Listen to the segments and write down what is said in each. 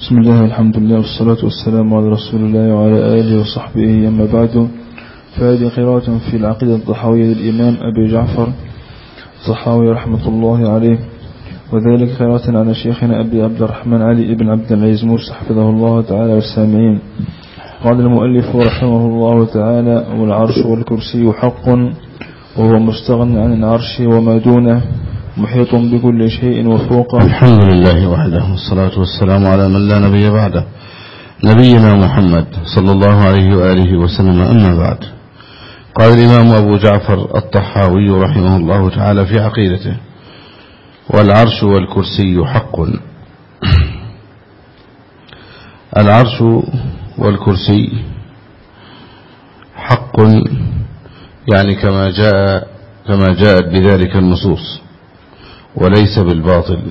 بسم الله والحمد لله والصلاة والسلام على رسول الله وعلى آله وصحبه أما بعد. فهذه قراءة في العقيدة الضحوية للإمام أبي جعفر الضحاوي رحمة الله عليه وذلك قراءة على شيخنا أبي عبد الرحمن علي بن عبد العزيز مرسى حفظه الله تعالى والسامعين. قال المؤلف رحمه الله تعالى والعرش والكرسي حق وهو مستغن عن العرش وما دونه محيط بكل شيء وفوقه. الحمد لله وحده والصلاة والسلام على من لا نبي بعده. نبينا محمد صلى الله عليه وآله وسلم أما بعد. قال الإمام أبو جعفر الطحاوي رحمه الله تعالى في عقيدته والعرش والكرسي حق. العرش والكرسي حق يعني كما جاء كما جاءت بذلك النصوص. وليس بالباطل.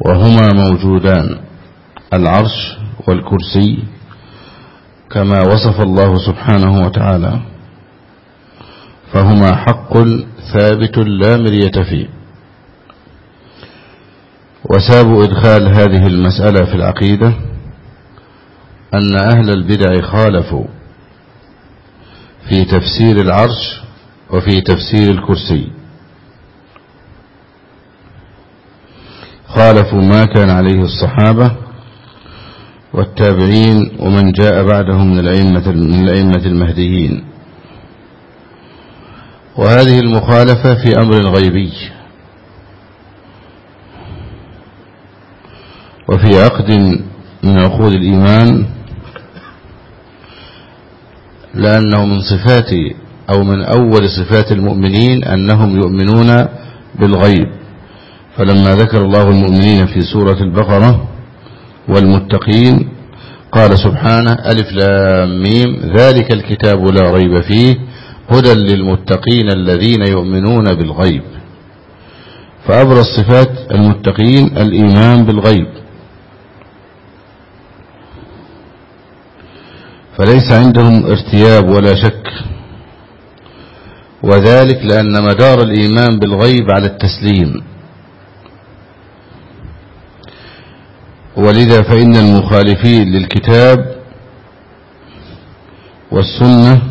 وهما موجودان العرش والكرسي كما وصف الله سبحانه وتعالى. فهما حق ثابت لا مرية فيه. وساب إدخال هذه المسألة في العقيدة أن أهل البدع خالفوا في تفسير العرش وفي تفسير الكرسي. خالفوا ما كان عليه الصحابة والتابعين ومن جاء بعدهم من الأئمة من الأئمة المهديين. وهذه المخالفة في أمر غيبي. وفي عقد من عقود الإيمان لأنه من صفات أو من أول صفات المؤمنين أنهم يؤمنون بالغيب. فلما ذكر الله المؤمنين في سورة البقرة والمتقين قال سبحانه ألف لام ميم ذلك الكتاب لا ريب فيه هدى للمتقين الذين يؤمنون بالغيب فأبرز صفات المتقين الإيمان بالغيب فليس عندهم ارتياب ولا شك وذلك لأن مدار الإيمان بالغيب على التسليم ولذا فإن المخالفين للكتاب والسنة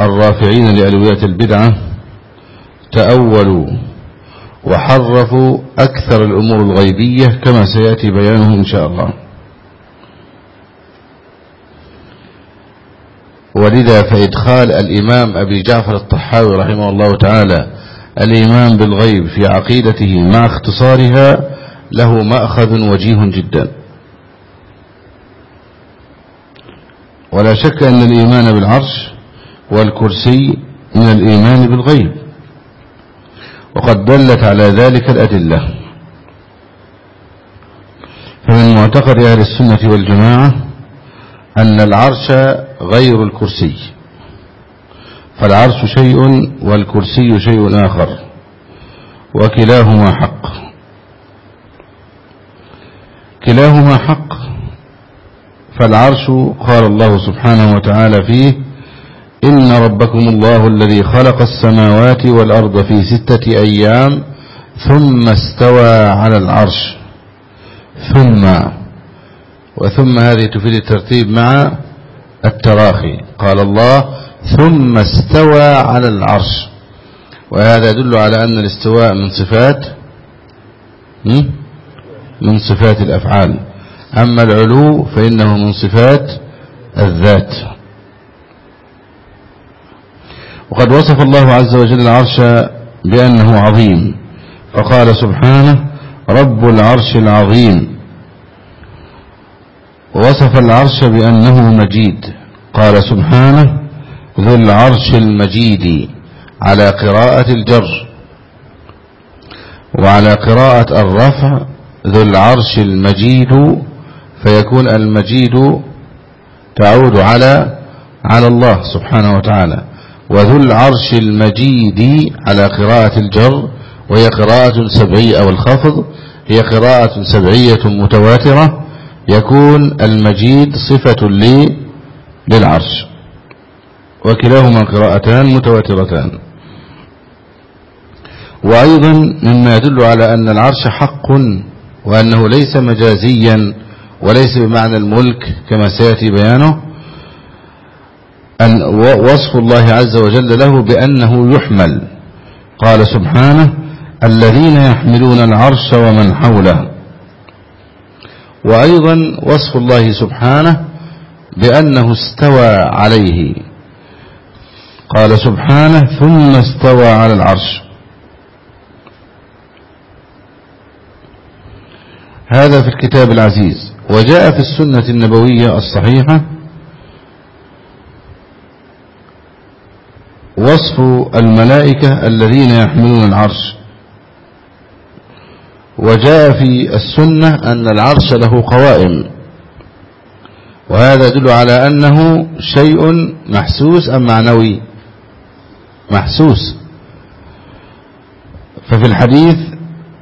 الرافعين لألوية البدعة تأولوا وحرفوا أكثر الأمور الغيبية كما سيأتي بيانه إن شاء الله. ولذا فإدخال الإمام أبي جعفر الطحاوي رحمه الله تعالى الإيمان بالغيب في عقيدته مع اختصارها له مأخذ وجيه جدا. ولا شك أن الإيمان بالعرش والكرسي من الإيمان بالغيب. وقد دلت على ذلك الأدلة. فمن معتقد أهل السنة والجماعة أن العرش غير الكرسي. فالعرش شيء والكرسي شيء آخر. وكلاهما حق. كلاهما حق. فالعرش قال الله سبحانه وتعالى فيه إن ربكم الله الذي خلق السماوات والأرض في ستة أيام ثم استوى على العرش. ثم وثم هذه تفيد الترتيب مع التراخي. قال الله ثم استوى على العرش. وهذا يدل على أن الاستواء من صفات من صفات الأفعال. أما العلو فإنه من صفات الذات. وقد وصف الله عز وجل العرش بأنه عظيم. فقال سبحانه رب العرش العظيم ووصف العرش بأنه مجيد. قال سبحانه ذو العرش المجيد على قراءة الجر وعلى قراءة الرفع ذو العرش المجيد فيكون المجيد تعود على على الله سبحانه وتعالى. وذو العرش المجيد على قراءة الجر وهي قراءة سبعية أو الخفض هي قراءة سبعية متواترة يكون المجيد صفة للعرش. وكلاهما قراءتان متواترتان. وأيضا مما يدل على أن العرش حق وأنه ليس مجازيا وليس بمعنى الملك كما سيأتي بيانه. وصف الله عز وجل له بأنه يحمل. قال سبحانه الذين يحملون العرش ومن حوله. وأيضا وصف الله سبحانه بأنه استوى عليه. قال سبحانه ثم استوى على العرش. هذا في الكتاب العزيز. وجاء في السنة النبوية الصحيحة وصف الملائكة الذين يحملون العرش. وجاء في السنة أن العرش له قوائم. وهذا يدل على أنه شيء محسوس أم معنوي؟ محسوس. ففي الحديث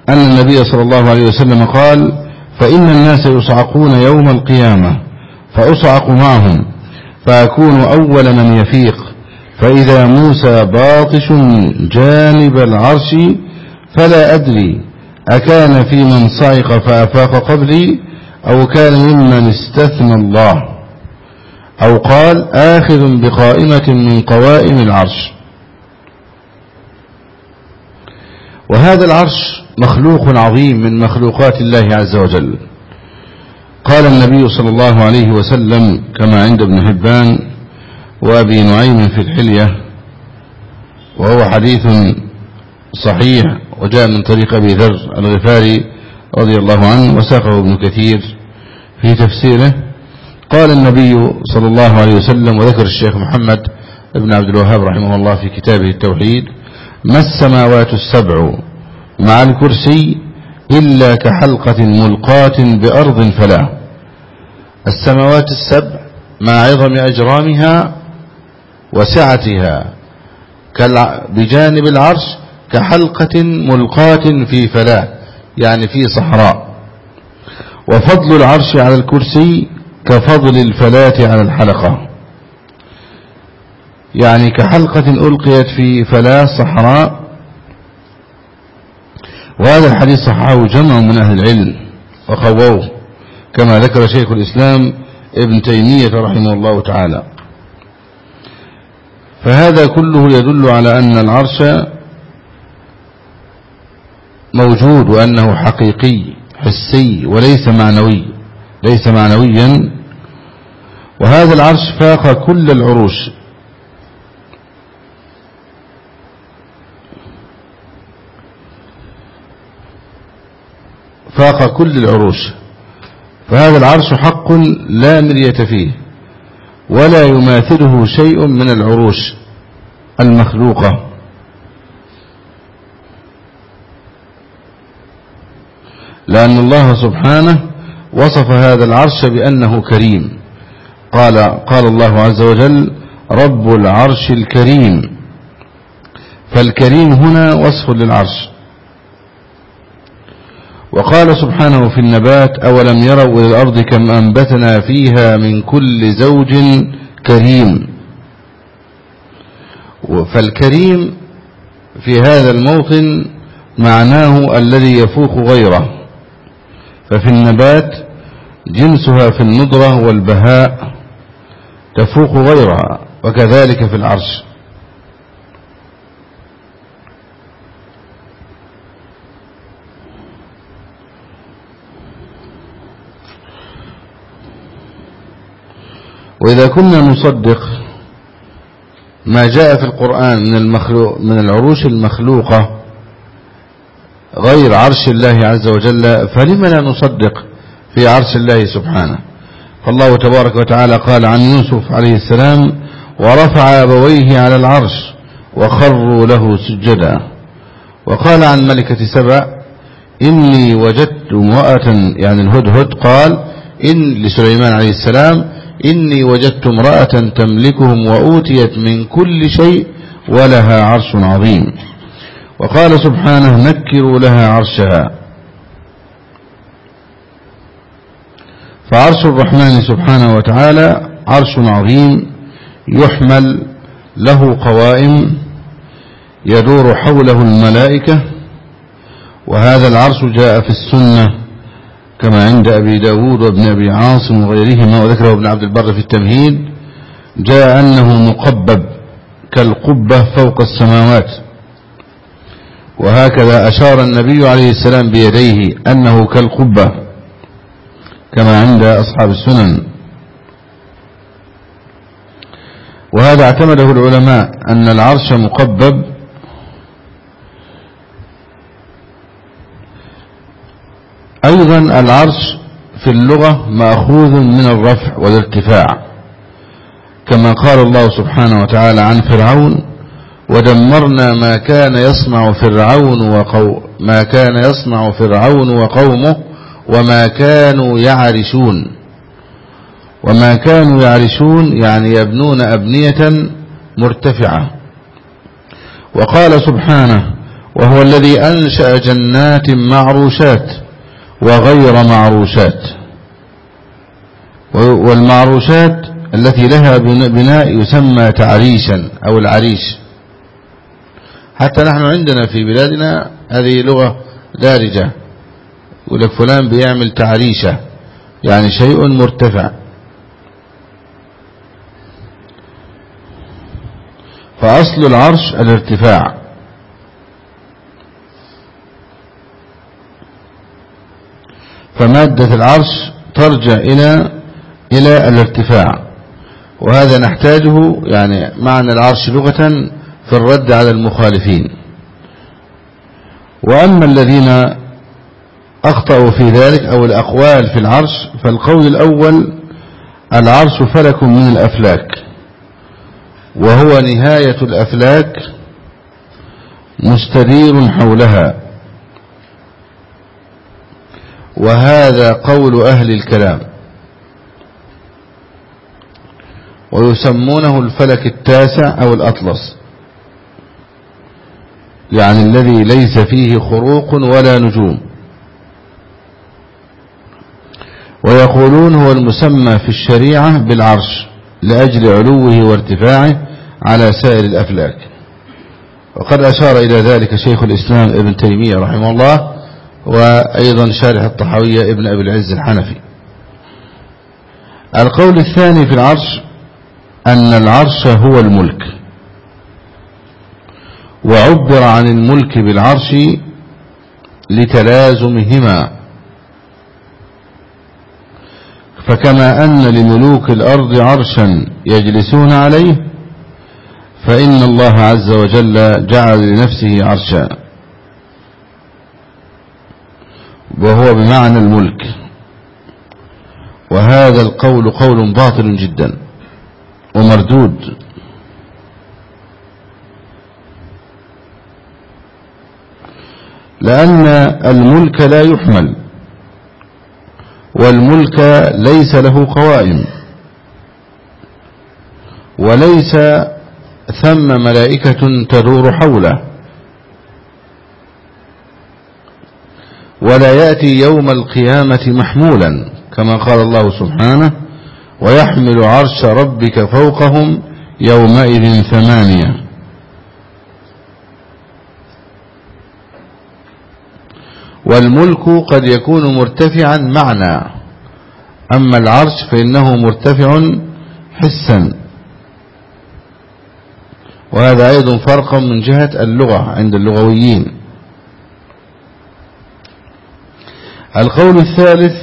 أن النبي صلى الله عليه وسلم قال فإن الناس يصعقون يوم القيامة فأصعق معهم فأكون أول من يفيق. فإذا موسى باطش جانب العرش فلا أدري أكان في من صعق فأفاق قبلي أو كان ممن استثنى الله. أو قال آخذ بقائمة من قوائم العرش. وهذا العرش مخلوق عظيم من مخلوقات الله عز وجل. قال النبي صلى الله عليه وسلم كما عند ابن حبان وأبي نعيم في الحلية وهو حديث صحيح وجاء من طريق أبي ذر الغفاري رضي الله عنه وساقه ابن كثير في تفسيره. قال النبي صلى الله عليه وسلم وذكر الشيخ محمد ابن عبد الوهاب رحمه الله في كتابه التوحيد ما السماوات السبع؟ مع الكرسي إلا كحلقة ملقاة بأرض فلا. السماوات السبع مع عظم أجرامها وسعتها بجانب العرش كحلقة ملقاة في فلاة يعني في صحراء. وفضل العرش على الكرسي كفضل الفلاة على الحلقة. يعني كحلقة ألقيت في فلاة صحراء وهذا الحديث صححه جمع من أهل العلم وقووه كما ذكر شيخ الإسلام ابن تيمية رحمه الله تعالى. فهذا كله يدل على أن العرش موجود وأنه حقيقي حسي وليس معنوي ليس معنويا. وهذا العرش فاق كل العروش. فاق كل العروش فهذا العرش حق لا مرية فيه ولا يماثله شيء من العروش المخلوقة. لأن الله سبحانه وصف هذا العرش بأنه كريم. قال قال الله عز وجل رب العرش الكريم. فالكريم هنا وصف للعرش. وقال سبحانه في النبات أولم يروا إلى الأرض كم أنبتنا فيها من كل زوج كريم. فالكريم في هذا الموطن معناه الذي يفوق غيره. ففي النبات جنسها في النضرة والبهاء تفوق غيرها وكذلك في العرش. وإذا كنا نصدق ما جاء في القرآن من, المخلوق من العروش المخلوقة غير عرش الله عز وجل فلم لا نصدق في عرش الله سبحانه؟ فالله تبارك وتعالى قال عن يوسف عليه السلام ورفع أبويه على العرش وخروا له سجدا وقال عن ملكة سبع إني وجدت امرأة يعني الهدهد قال إن لسليمان عليه السلام إني وجدت امرأة تملكهم وأوتيت من كل شيء ولها عرش عظيم. وقال سبحانه نكروا لها عرشها. فعرش الرحمن سبحانه وتعالى عرش عظيم يحمل له قوائم يدور حوله الملائكة وهذا العرش جاء في السنة كما عند أبي داود وابن أبي عاصم وغيرهما وذكره ابن عبد البر في التمهيد جاء أنه مقبب كالقبة فوق السماوات. وهكذا أشار النبي عليه السلام بيديه أنه كالقبة كما عند أصحاب السنن. وهذا اعتمده العلماء أن العرش مقبب أيضا العرش في اللغة مأخوذ من الرفع والارتفاع كما قال الله سبحانه وتعالى عن فرعون ودمرنا ما كان يصنع فرعون وقو ما كان يصنع فرعون وقومه وما كانوا يعرشون. وما كانوا يعرشون يعني يبنون أبنية مرتفعة. وقال سبحانه وهو الذي أنشأ جنات معروشات وغير معروشات. والمعروشات التي لها بناء يسمى تعريشا أو العريش. حتى نحن عندنا في بلادنا هذه لغة دارجة. يقول لك فلان بيعمل تعريشة يعني شيء مرتفع. فأصل العرش الارتفاع. فمادة العرش ترجع إلى إلى الارتفاع. وهذا نحتاجه يعني معنى العرش لغة في الرد على المخالفين. وأما الذين أخطأوا في ذلك أو الأقوال في العرش فالقول الأول العرش فلك من الأفلاك. وهو نهاية الأفلاك مستدير حولها. وهذا قول أهل الكلام. ويسمونه الفلك التاسع أو الأطلس. يعني الذي ليس فيه خروق ولا نجوم. ويقولون هو المسمى في الشريعة بالعرش لأجل علوه وارتفاعه على سائر الأفلاك. وقد أشار إلى ذلك شيخ الإسلام ابن تيمية رحمه الله وأيضا شارح الطحاوية ابن أبي العز الحنفي. القول الثاني في العرش أن العرش هو الملك. وعبر عن الملك بالعرش لتلازمهما. فكما أن لملوك الأرض عرشا يجلسون عليه فإن الله عز وجل جعل لنفسه عرشا. وهو بمعنى الملك. وهذا القول قول باطل جدا ومردود. لأن الملك لا يحمل والملك ليس له قوائم وليس ثم ملائكة تدور حوله. ولا يأتي يوم القيامة محمولا كما قال الله سبحانه ويحمل عرش ربك فوقهم يومئذ ثمانية. والملك قد يكون مرتفعا معنى أما العرش فإنه مرتفع حسا. وهذا أيضا فرق من جهة اللغة عند اللغويين. القول الثالث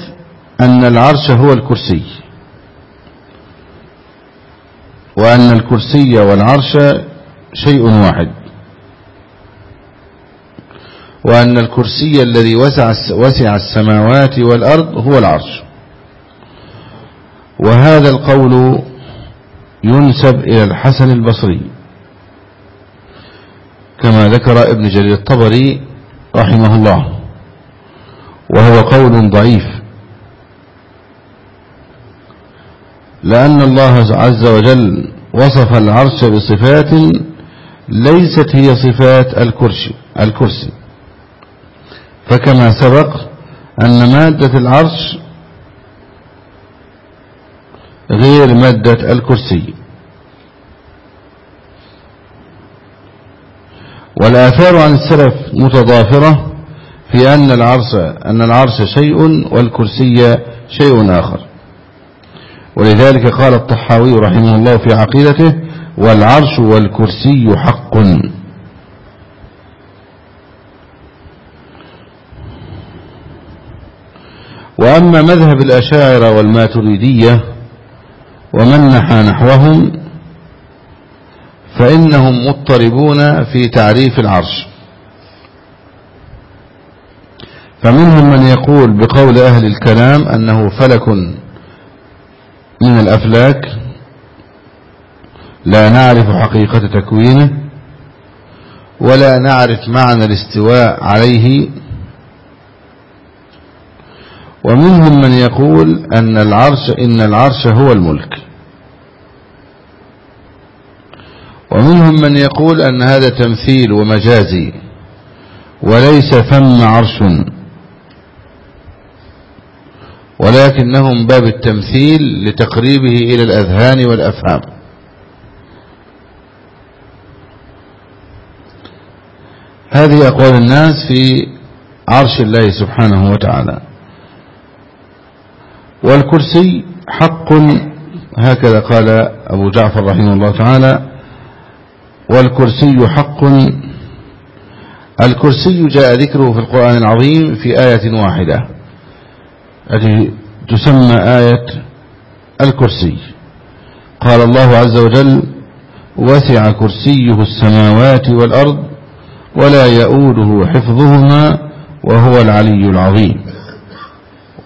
أن العرش هو الكرسي. وأن الكرسي والعرش شيء واحد. وأن الكرسي الذي وسع, وسع السماوات والأرض هو العرش. وهذا القول ينسب إلى الحسن البصري. كما ذكر ابن جرير الطبري رحمه الله. وهو قول ضعيف. لأن الله عز وجل وصف العرش بصفات ليست هي صفات الكرسي الكرسي. فكما سبق أن مادة العرش غير مادة الكرسي. والآثار عن السلف متضافرة. في أن العرش أن العرش شيء والكرسي شيء آخر. ولذلك قال الطحاوي رحمه الله في عقيدته والعرش والكرسي حق. وأما مذهب الأشاعرة والماتريدية ومن نحى نحوهم فإنهم مضطربون في تعريف العرش. فمنهم من يقول بقول أهل الكلام أنه فلك من الأفلاك لا نعرف حقيقة تكوينه ولا نعرف معنى الاستواء عليه. ومنهم من يقول أن العرش إن العرش هو الملك. ومنهم من يقول أن هذا تمثيل ومجازي وليس ثم عرش. ولكنهم باب التمثيل لتقريبه إلى الأذهان والأفهام. هذه أقوال الناس في عرش الله سبحانه وتعالى. والكرسي حق هكذا قال أبو جعفر رحمه الله تعالى. والكرسي حق. الكرسي جاء ذكره في القرآن العظيم في آية واحدة. التي تسمى آية الكرسي. قال الله عز وجل وسع كرسيه السماوات والأرض ولا يؤوده حفظهما وهو العلي العظيم.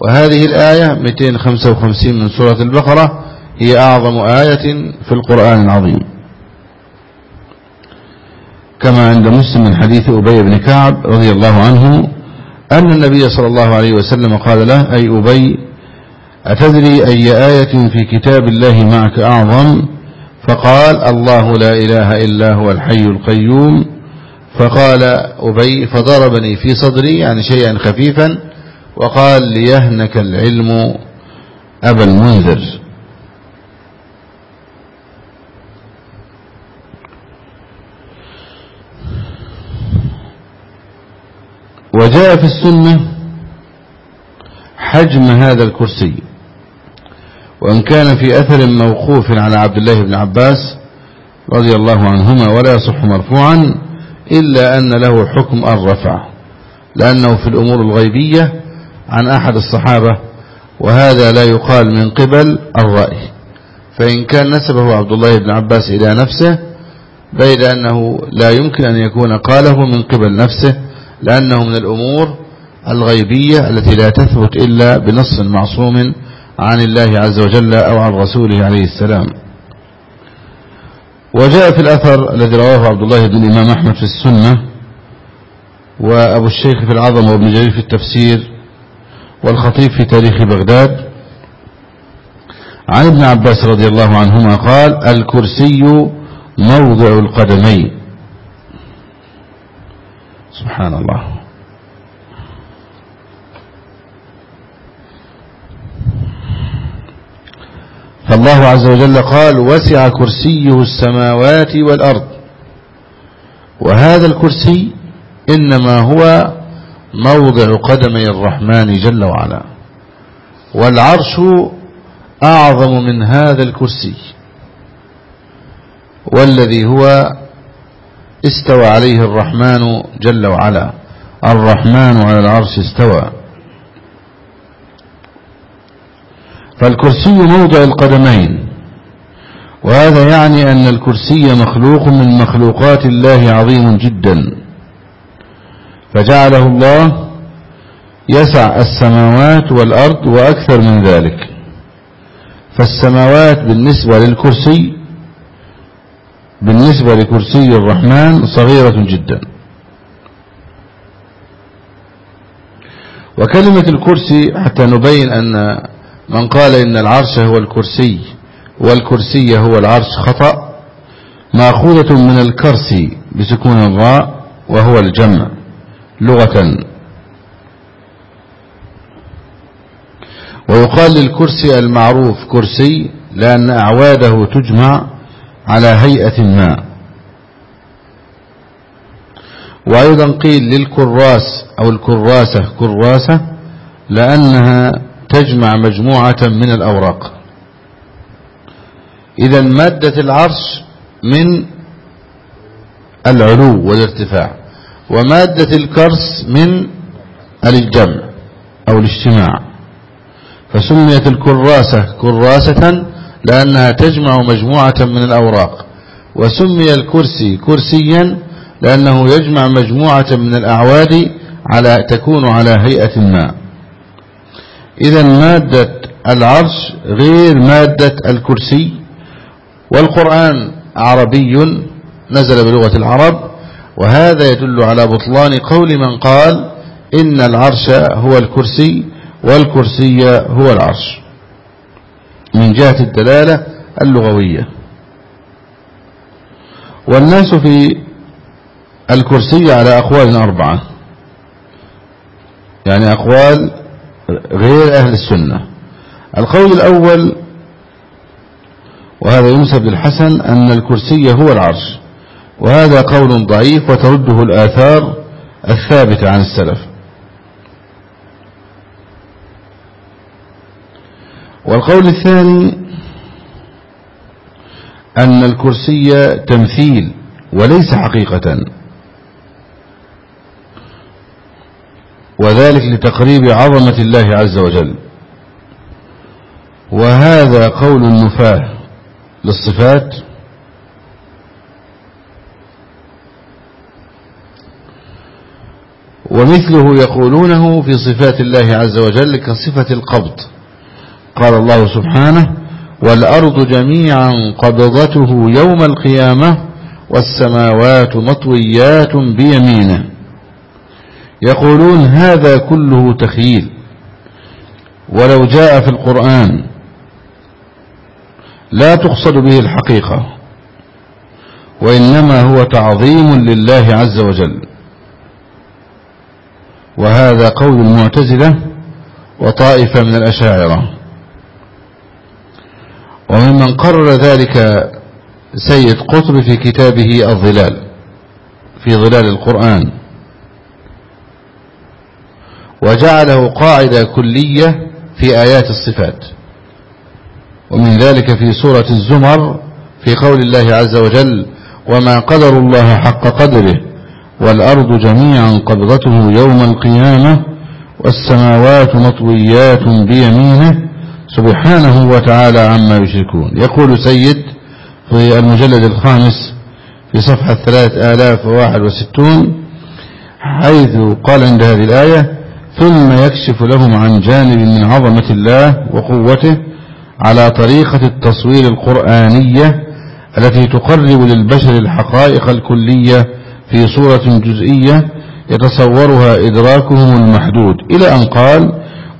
وهذه الآية 255 من سورة البقرة هي أعظم آية في القرآن العظيم. كما عند مسلم من حديث أبي بن كعب رضي الله عنه أن النبي صلى الله عليه وسلم قال له أي أبي أتدري أي آية في كتاب الله معك أعظم؟ فقال الله لا إله إلا هو الحي القيوم. فقال أبي فضربني في صدري يعني شيئا خفيفا وقال ليهنك العلم أبا المنذر. وجاء في السنة حجم هذا الكرسي. وإن كان في أثر موقوف على عبد الله بن عباس رضي الله عنهما ولا يصح مرفوعا إلا أن له حكم الرفع لأنه في الأمور الغيبية عن أحد الصحابة وهذا لا يقال من قبل الرأي. فإن كان نسبه عبد الله بن عباس إلى نفسه بيد أنه لا يمكن أن يكون قاله من قبل نفسه لأنه من الأمور الغيبية التي لا تثبت إلا بنص معصوم عن الله عز وجل أو عن رسوله عليه السلام. وجاء في الأثر الذي رواه عبد الله بن الإمام أحمد في السنة وأبو الشيخ في العظم وابن جرير في التفسير والخطيب في تاريخ بغداد. عن ابن عباس رضي الله عنهما قال الكرسي موضع القدمين. سبحان الله. فالله عز وجل قال وسع كرسيه السماوات والأرض. وهذا الكرسي إنما هو موضع قدمي الرحمن جل وعلا. والعرش أعظم من هذا الكرسي. والذي هو استوى عليه الرحمن جل وعلا. الرحمن على العرش استوى. فالكرسي موضع القدمين. وهذا يعني أن الكرسي مخلوق من مخلوقات الله عظيم جدا. فجعله الله يسع السماوات والأرض وأكثر من ذلك. فالسماوات بالنسبة للكرسي بالنسبة لكرسي الرحمن صغيرة جدا. وكلمة الكرسي حتى نبين أن من قال إن العرش هو الكرسي والكرسي هو العرش خطأ مأخوذة من الكرسي بسكون الراء وهو الجمع لغة. ويقال للكرسي المعروف كرسي لأن أعواده تجمع على هيئة ما. وأيضا قيل للكراس أو الكراسة كراسة لأنها تجمع مجموعة من الأوراق. إذا مادة العرش من العلو والارتفاع ومادة الكرس من الجمع أو الاجتماع. فسميت الكراسة كراسة لأنها تجمع مجموعة من الأوراق. وسمي الكرسي كرسيا لأنه يجمع مجموعة من الأعواد على تكون على هيئة ما. إذا مادة العرش غير مادة الكرسي. والقرآن عربي نزل بلغة العرب. وهذا يدل على بطلان قول من قال إن العرش هو الكرسي والكرسي هو العرش. من جهة الدلالة اللغوية. والناس في الكرسي على أقوال أربعة. يعني أقوال غير أهل السنة. القول الأول وهذا ينسب للحسن أن الكرسي هو العرش. وهذا قول ضعيف وترده الآثار الثابتة عن السلف. والقول الثاني أن الكرسي تمثيل وليس حقيقة. وذلك لتقريب عظمة الله عز وجل. وهذا قول النفاه للصفات. ومثله يقولونه في صفات الله عز وجل كصفة القبض. قال الله سبحانه والأرض جميعا قبضته يوم القيامة والسماوات مطويات بيمينه. يقولون هذا كله تخييل ولو جاء في القرآن لا تقصد به الحقيقة وإنما هو تعظيم لله عز وجل. وهذا قول المعتزلة وطائفة من الأشاعرة. وممن قرر ذلك سيد قطب في كتابه الظلال في ظلال القرآن. وجعله قاعدة كلية في آيات الصفات. ومن ذلك في سورة الزمر في قول الله عز وجل وما قدر الله حق قدره والأرض جميعا قبضته يوم القيامة والسماوات مطويات بيمينه سبحانه وتعالى عما يشركون. يقول سيد في المجلد الخامس في صفحة ثلاث آلاف وواحد وستون حيث قال عند هذه الآية ثم يكشف لهم عن جانب من عظمة الله وقوته على طريقة التصوير القرآنية التي تقرب للبشر الحقائق الكلية في صورة جزئية يتصورها إدراكهم المحدود. إلى أن قال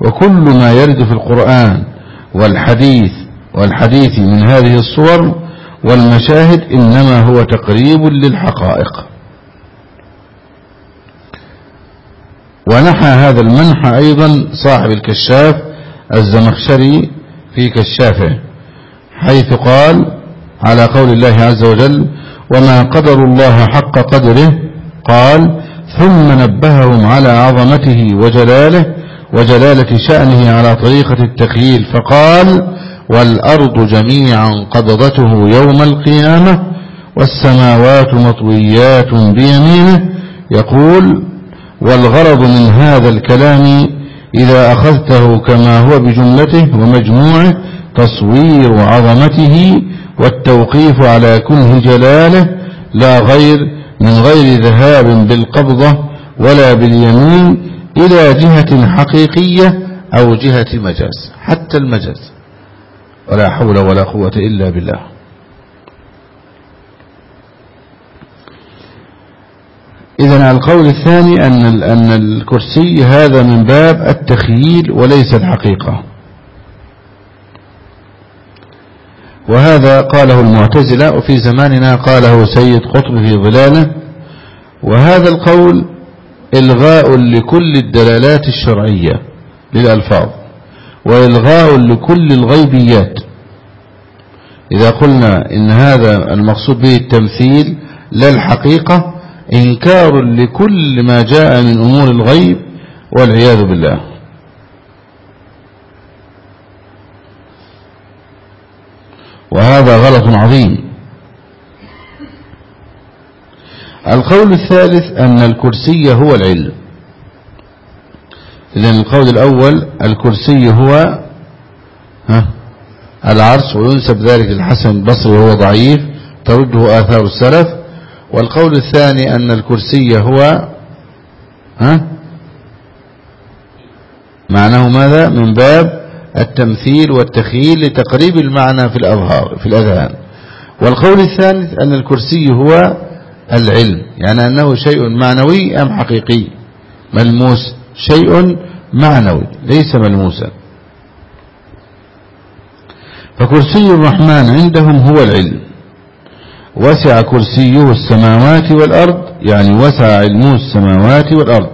وكل ما يرد في القرآن والحديث والحديث من هذه الصور والمشاهد إنما هو تقريب للحقائق. ونحى هذا المنحى أيضا صاحب الكشاف الزمخشري في كشافه حيث قال على قول الله عز وجل وما قدر الله حق قدره قال ثم نبههم على عظمته وجلاله وجلالة شأنه على طريقة التخييل فقال والأرض جميعا قبضته يوم القيامة والسماوات مطويات بيمينه. يقول والغرض من هذا الكلام إذا أخذته كما هو بجملته ومجموعه تصوير عظمته والتوقيف على كنه جلاله لا غير من غير ذهاب بالقبضة ولا باليمين إلى جهة حقيقية أو جهة مجاز حتى المجاز. ولا حول ولا قوة إلا بالله. إذا القول الثاني أن أن الكرسي هذا من باب التخييل وليس الحقيقة. وهذا قاله المعتزلة وفي زماننا قاله سيد قطب في ظلاله. وهذا القول إلغاء لكل الدلالات الشرعية للألفاظ وإلغاء لكل الغيبيات. إذا قلنا إن هذا المقصود به التمثيل لا الحقيقة إنكار لكل ما جاء من أمور الغيب والعياذ بالله. وهذا غلط عظيم. القول الثالث أن الكرسي هو العلم. إذن القول الأول الكرسي هو ها العرش وينسب ذلك الحسن البصري وهو ضعيف ترده آثار السلف. والقول الثاني أن الكرسي هو ها معناه ماذا؟ من باب التمثيل والتخيل لتقريب المعنى في الأظهار في الأذهان. والقول الثالث أن الكرسي هو العلم يعني أنه شيء معنوي أم حقيقي؟ ملموس شيء معنوي ليس ملموسا. فكرسي الرحمن عندهم هو العلم. وسع كرسيه السماوات والأرض يعني وسع علمه السماوات والأرض.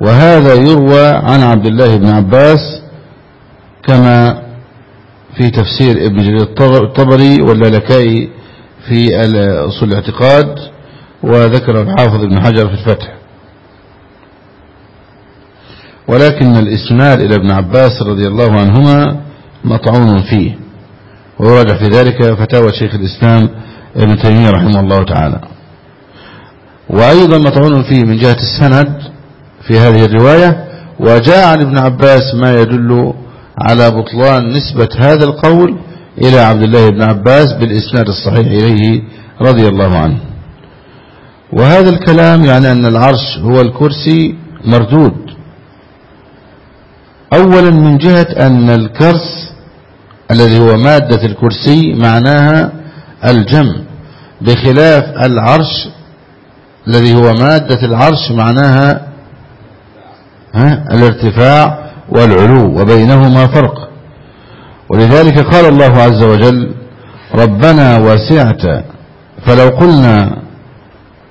وهذا يروى عن عبد الله بن عباس كما في تفسير ابن جرير الطبري واللالكائي في أصول الاعتقاد وذكر الحافظ ابن حجر في الفتح. ولكن الإسناد إلى ابن عباس رضي الله عنهما مطعون فيه. ويراجع في ذلك فتاوى شيخ الإسلام ابن تيمية رحمه الله تعالى. وأيضا مطعون فيه من جهة السند في هذه الرواية وجاء عن ابن عباس ما يدل على بطلان نسبة هذا القول إلى عبد الله بن عباس بالإسناد الصحيح إليه رضي الله عنه. وهذا الكلام يعني أن العرش هو الكرسي مردود. أولا من جهة أن الكرس الذي هو مادة الكرسي معناها الجمع بخلاف العرش الذي هو مادة العرش معناها ها الارتفاع والعلو وبينهما فرق. ولذلك قال الله عز وجل ربنا وسعت فلو قلنا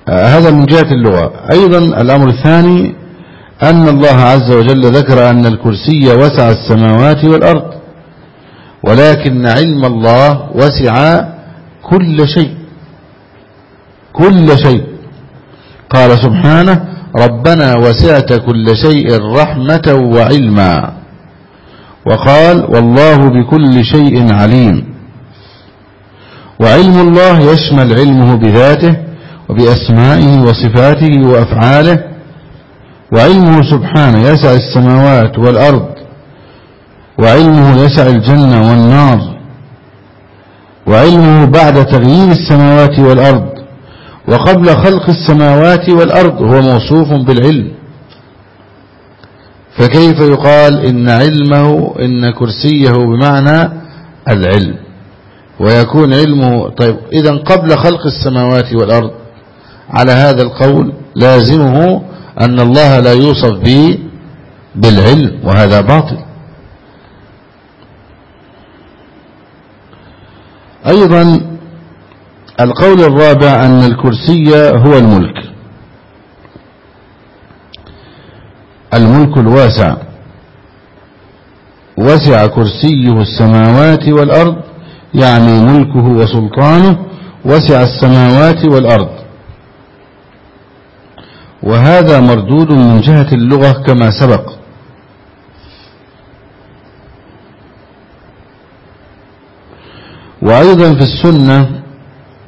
هذا من جهة اللغة. أيضا الأمر الثاني أن الله عز وجل ذكر أن الكرسي وسع السماوات والأرض ولكن علم الله وسع كل شيء. كل شيء. قال سبحانه ربنا وسعت كل شيء رحمة وعلما. وقال والله بكل شيء عليم. وعلم الله يشمل علمه بذاته وبأسمائه وصفاته وأفعاله. وعلمه سبحانه يسع السماوات والأرض. وعلمه يسع الجنة والنار. وعلمه بعد تغيير السماوات والأرض. وقبل خلق السماوات والأرض هو موصوف بالعلم. فكيف يقال إن علمه إن كرسيه بمعنى العلم؟ ويكون علمه طيب إذا قبل خلق السماوات والأرض على هذا القول لازمه أن الله لا يوصف به بالعلم وهذا باطل. أيضا القول الرابع أن الكرسي هو الملك. الملك الواسع. وسع كرسيه السماوات والأرض يعني ملكه وسلطانه وسع السماوات والأرض. وهذا مردود من جهة اللغة كما سبق. وأيضا في السنة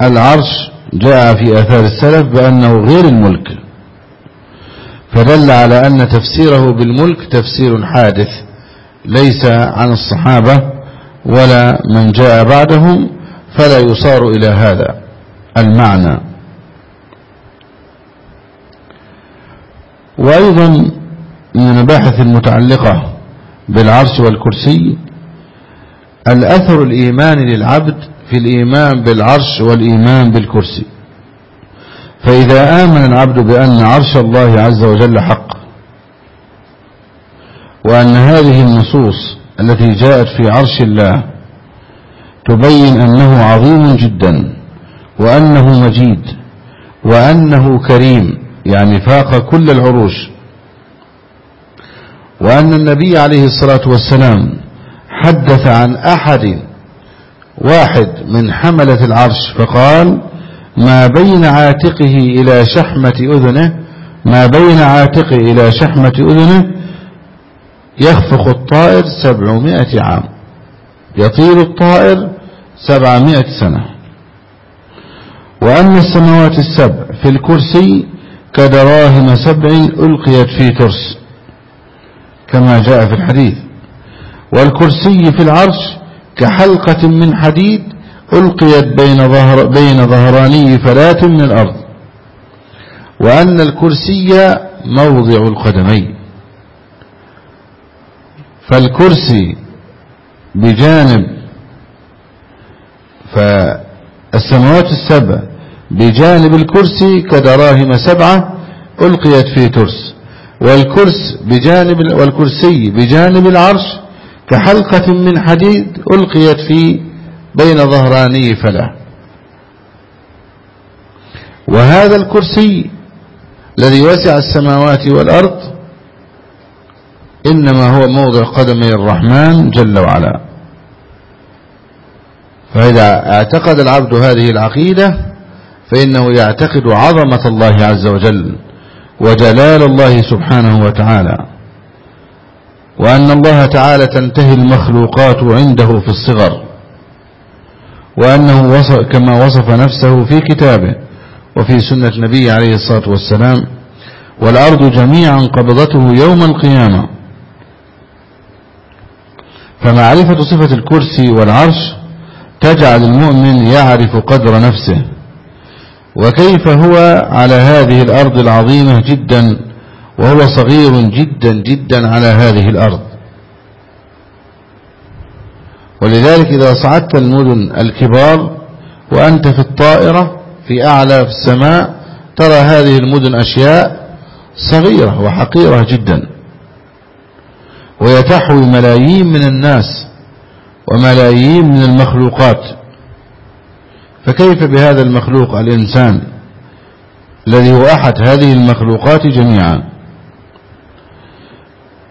العرش جاء في آثار السلف بأنه غير الملك. فدل على أن تفسيره بالملك تفسير حادث ليس عن الصحابة ولا من جاء بعدهم فلا يصار إلى هذا المعنى. وأيضا من المباحث المتعلقة بالعرش والكرسي الأثر الإيماني للعبد في الإيمان بالعرش والإيمان بالكرسي. فإذا آمن العبد بأن عرش الله عز وجل حق وأن هذه النصوص التي جاءت في عرش الله تبين أنه عظيم جدا وأنه مجيد وأنه كريم يعني فاق كل العروش وأن النبي عليه الصلاة والسلام حدث عن أحد واحد من حملة العرش فقال ما بين عاتقه إلى شحمة أذنه ما بين عاتقه إلى شحمة أذنه يخفق الطائر سبعمائة عام. يطير الطائر سبعمائة سنة. وأن السماوات السبع في الكرسي كدراهم سبع ألقيت في ترس كما جاء في الحديث. والكرسي في العرش كحلقة من حديد ألقيت بين, ظهر بين ظهراني فلاة من الأرض وأن الكرسي موضع القدمين. فالكرسي بجانب فالسماوات السبع بجانب الكرسي كدراهم سبعة ألقيت في ترس والكرس بجانب والكرسي بجانب العرش كحلقة من حديد ألقيت في بين ظهراني فلا. وهذا الكرسي الذي وسع السماوات والأرض إنما هو موضع قدمي الرحمن جل وعلا. فإذا اعتقد العبد هذه العقيدة فإنه يعتقد عظمة الله عز وجل وجلال الله سبحانه وتعالى وأن الله تعالى تنتهي المخلوقات عنده في الصغر. وأنه وصف كما وصف نفسه في كتابه وفي سنة نبي عليه الصلاة والسلام والأرض جميعا قبضته يوم القيامة. فمعرفة صفة الكرسي والعرش تجعل المؤمن يعرف قدر نفسه. وكيف هو على هذه الأرض العظيمة جدا وهو صغير جدا جدا على هذه الأرض. ولذلك إذا صعدت المدن الكبار وأنت في الطائرة في أعلى في السماء ترى هذه المدن أشياء صغيرة وحقيرة جدا ويتحوي ملايين من الناس وملايين من المخلوقات فكيف بهذا المخلوق الإنسان الذي هو أحد هذه المخلوقات جميعا؟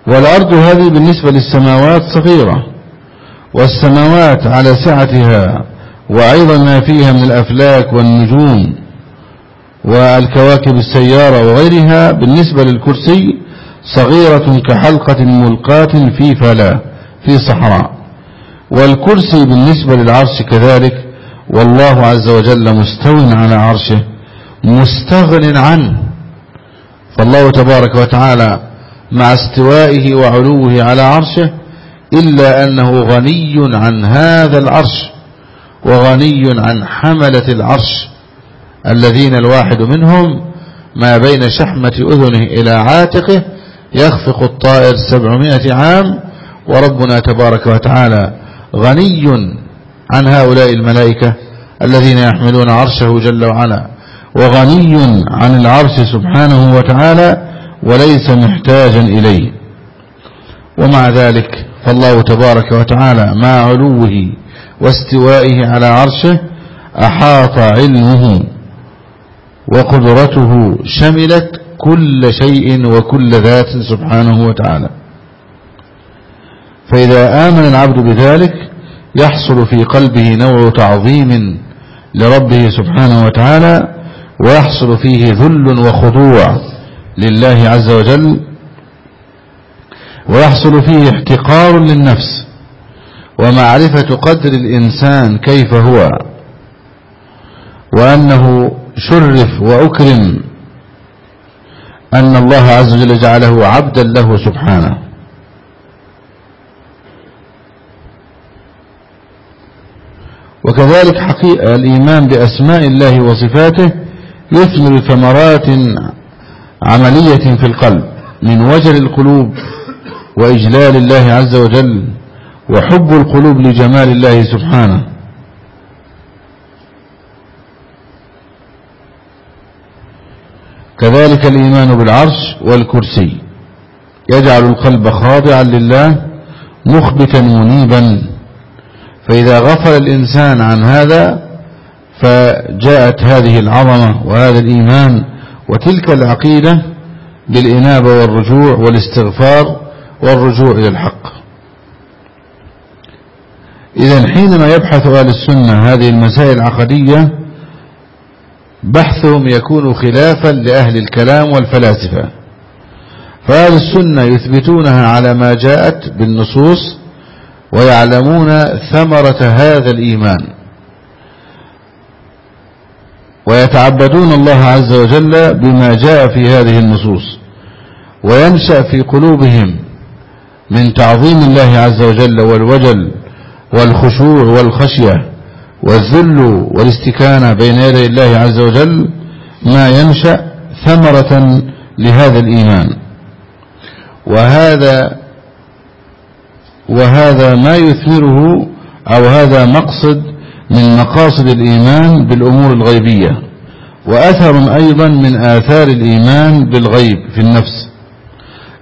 والأرض هذه بالنسبة للسماوات صغيرة والسماوات على سعتها وأيضا ما فيها من الأفلاك والنجوم والكواكب السيارة وغيرها بالنسبة للكرسي صغيرة كحلقة ملقاة في فلا في صحراء. والكرسي بالنسبة للعرش كذلك والله عز وجل مستو على عرشه مستغن عنه. فالله تبارك وتعالى مع استوائه وعلوه على عرشه إلا أنه غني عن هذا العرش وغني عن حملة العرش الذين الواحد منهم ما بين شحمة أذنه إلى عاتقه يخفق الطائر سبعمائة عام وربنا تبارك وتعالى غني عن هؤلاء الملائكة الذين يحملون عرشه جل وعلا وغني عن العرش سبحانه وتعالى وليس محتاجا إليه. ومع ذلك فالله تبارك وتعالى مع علوه واستوائه على عرشه أحاط علمه وقدرته شملت كل شيء وكل ذات سبحانه وتعالى. فإذا آمن العبد بذلك يحصل في قلبه نوع تعظيم لربه سبحانه وتعالى ويحصل فيه ذل وخضوع لله عز وجل ويحصل فيه احتقار للنفس ومعرفة قدر الإنسان كيف هو وأنه شرف وأكرم أن الله عز وجل جعله عبدا له سبحانه. وكذلك حقيقة الإيمان بأسماء الله وصفاته يثمر ثمرات عملية في القلب من وجل القلوب وإجلال الله عز وجل وحب القلوب لجمال الله سبحانه. كذلك الإيمان بالعرش والكرسي. يجعل القلب خاضعا لله مخبتا منيبا. فإذا غفل الإنسان عن هذا فجاءت هذه العظمة وهذا الإيمان وتلك العقيدة بالإنابة والرجوع والاستغفار والرجوع إلى الحق. إذا حينما يبحث أهل السنة هذه المسائل العقدية بحثهم يكون خلافا لأهل الكلام والفلاسفة. فأهل السنة يثبتونها على ما جاءت بالنصوص ويعلمون ثمرة هذا الإيمان. ويتعبدون الله عز وجل بما جاء في هذه النصوص. وينشأ في قلوبهم من تعظيم الله عز وجل والوجل والخشوع والخشية والذل والاستكانة بين يدي الله عز وجل ما ينشأ ثمرة لهذا الإيمان. وهذا وهذا ما يثمره أو هذا مقصد من مقاصد الإيمان بالأمور الغيبية وأثر أيضا من آثار الإيمان بالغيب في النفس.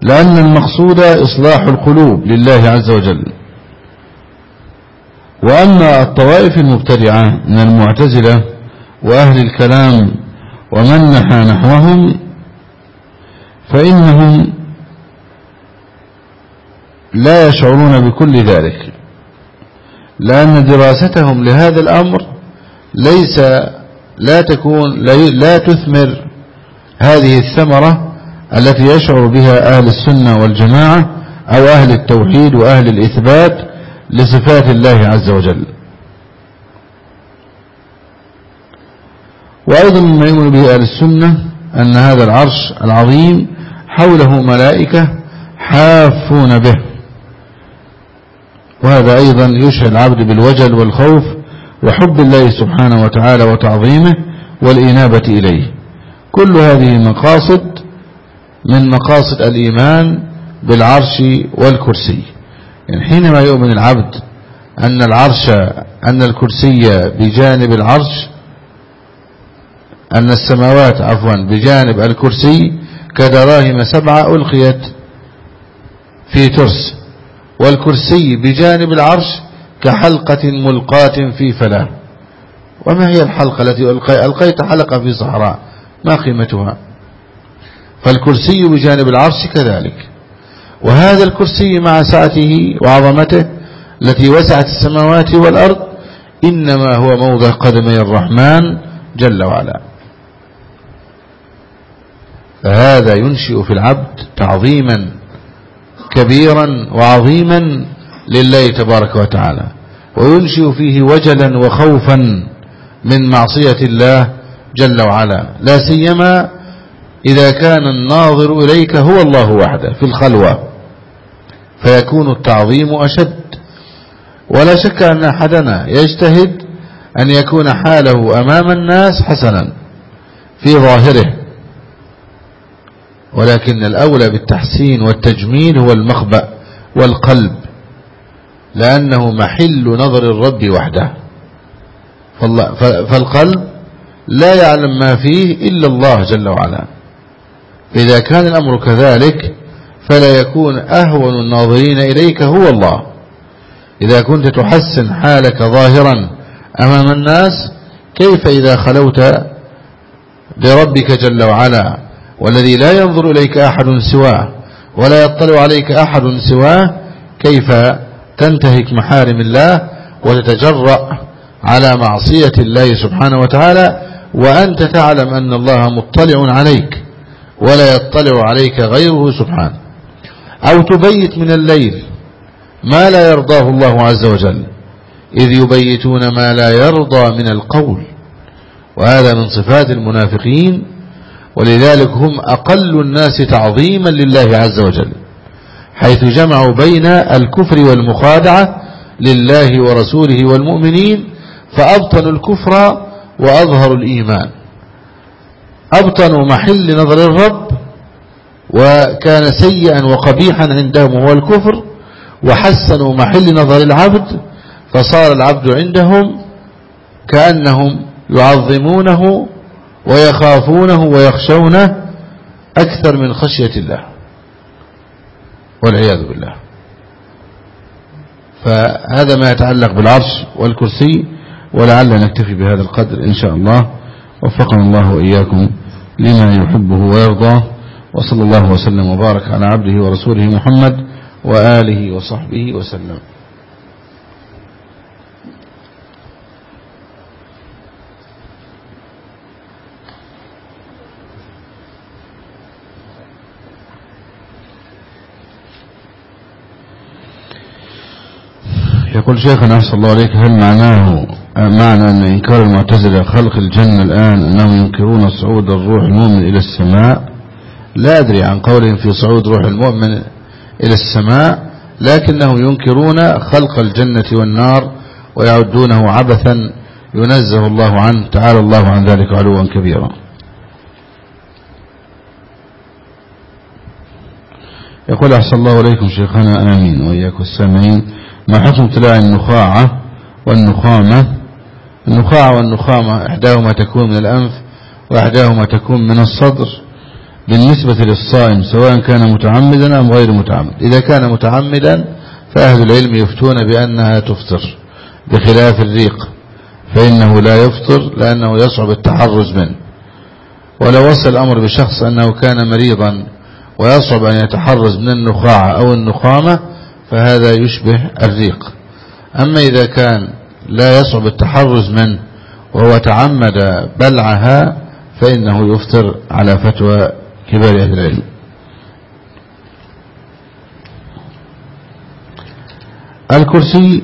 لأن المقصود إصلاح القلوب لله عز وجل. وأما الطوائف المبتدعة من المعتزلة وأهل الكلام ومن نحى نحوهم فإنهم لا يشعرون بكل ذلك لأن دراستهم لهذا الأمر ليس لا تكون لا تثمر هذه الثمرة التي يشعر بها أهل السنة والجماعة أو أهل التوحيد وأهل الإثبات لصفات الله عز وجل. وأيضا مما يؤمن به أهل السنة أن هذا العرش العظيم حوله ملائكة حافون به. وهذا أيضا يشعر العبد بالوجل والخوف وحب الله سبحانه وتعالى وتعظيمه والإنابة إليه. كل هذه مقاصد من مقاصد الإيمان بالعرش والكرسي. يعني حينما يؤمن العبد أن العرش أن الكرسي بجانب العرش أن السماوات عفوا بجانب الكرسي كدراهم سبعة ألقيت في ترس والكرسي بجانب العرش كحلقة ملقاة في فلاة. وما هي الحلقة التي ألقيت حلقة في صحراء؟ ما قيمتها؟ فالكرسي بجانب العرش كذلك. وهذا الكرسي مع سعته وعظمته التي وسعت السماوات والأرض إنما هو موضع قدمي الرحمن جل وعلا. فهذا ينشئ في العبد تعظيما كبيرا وعظيما لله تبارك وتعالى. وينشئ فيه وجلا وخوفا من معصية الله جل وعلا. لا سيما إذا كان الناظر إليك هو الله وحده في الخلوة فيكون التعظيم أشد. ولا شك أن أحدنا يجتهد أن يكون حاله أمام الناس حسنا في ظاهره. ولكن الأولى بالتحسين والتجميل هو المخبأ والقلب لأنه محل نظر الرب وحده. فالقلب لا يعلم ما فيه إلا الله جل وعلا. إذا كان الأمر كذلك فلا يكون أهون الناظرين إليك هو الله. إذا كنت تحسن حالك ظاهرا أمام الناس كيف إذا خلوت بربك جل وعلا والذي لا ينظر إليك أحد سواه ولا يطلع عليك أحد سواه كيف تنتهك محارم الله وتتجرأ على معصية الله سبحانه وتعالى وأنت تعلم أن الله مطلع عليك. ولا يطلع عليك غيره سبحانه. أو تبيت من الليل ما لا يرضاه الله عز وجل إذ يبيتون ما لا يرضى من القول. وهذا من صفات المنافقين ولذلك هم أقل الناس تعظيما لله عز وجل حيث جمعوا بين الكفر والمخادعة لله ورسوله والمؤمنين فأبطنوا الكفر وأظهروا الإيمان. أبطنوا محل نظر الرب وكان سيئا وقبيحا عندهم هو الكفر وحسنوا محل نظر العبد فصار العبد عندهم كأنهم يعظمونه ويخافونه ويخشونه أكثر من خشية الله والعياذ بالله. فهذا ما يتعلق بالعرش والكرسي ولعل نكتفي بهذا القدر إن شاء الله. وفقنا الله وإياكم. لما يحبه ويرضاه وصلى الله وسلم وبارك على عبده ورسوله محمد وآله وصحبه وسلم. يقول شيخنا أحسن الله عليك هل معناه معنى أن إنكار المعتزلة خلق الجنة الآن أنهم ينكرون صعود الروح المؤمن إلى السماء. لا أدري عن قولهم في صعود روح المؤمن إلى السماء لكنهم ينكرون خلق الجنة والنار ويعدونه عبثا ينزه الله عنه تعالى الله عن ذلك علوا كبيرا. يقول أحسن الله عليكم شيخنا آمين وإياكم السامعين. ما حكم تلاعي النخاعة والنخامة؟ النخاعة والنخامة إحداهما تكون من الأنف وإحداهما تكون من الصدر بالنسبة للصائم سواء كان متعمدا أم غير متعمد. إذا كان متعمدا فأهل العلم يفتون بأنها تفطر بخلاف الريق فإنه لا يفطر لأنه يصعب التحرز منه. ولو وصل الأمر بشخص أنه كان مريضا ويصعب أن يتحرز من النخاعة أو النخامة فهذا يشبه الريق. أما إذا كان لا يصعب التحرز منه وهو تعمد بلعها فإنه يفطر على فتوى كبار أهل العلم. الكرسي